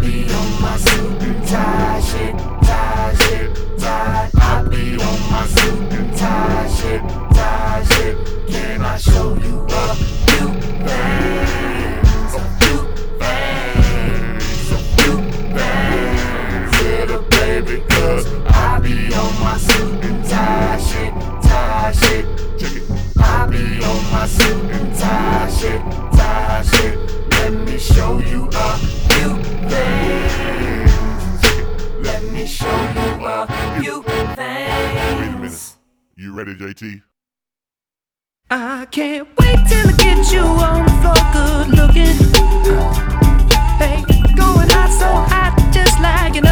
Be on my suit and tie shit, You ready, JT? I can't wait till I get you on the floor, good looking. Hey, going hot so hot, just like an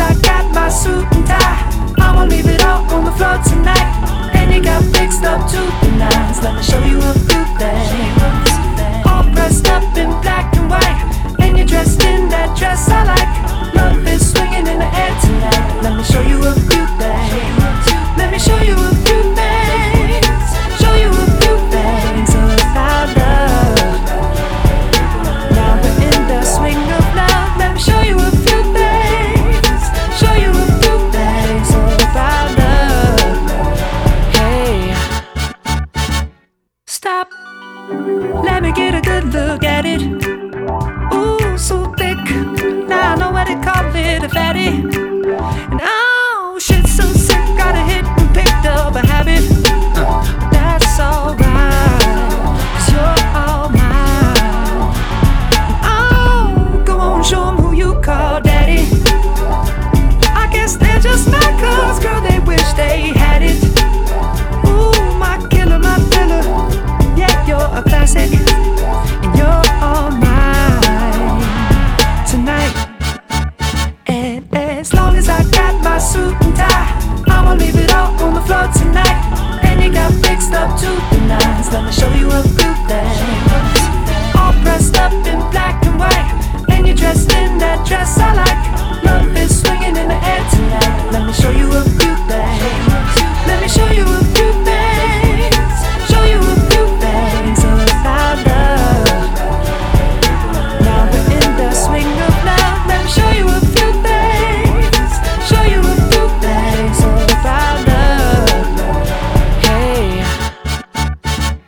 I got my suit and tie, I'ma leave it all on the floor tonight. And you got fixed up to the nines. Let me show you a few things. All dressed up in black had it. Ooh, my killer, my. Yeah, you're a classic. You're all mine tonight. And as long as I got my suit and tie, I'ma leave it all on the floor tonight. And you got fixed up to the nines. Let me show you a few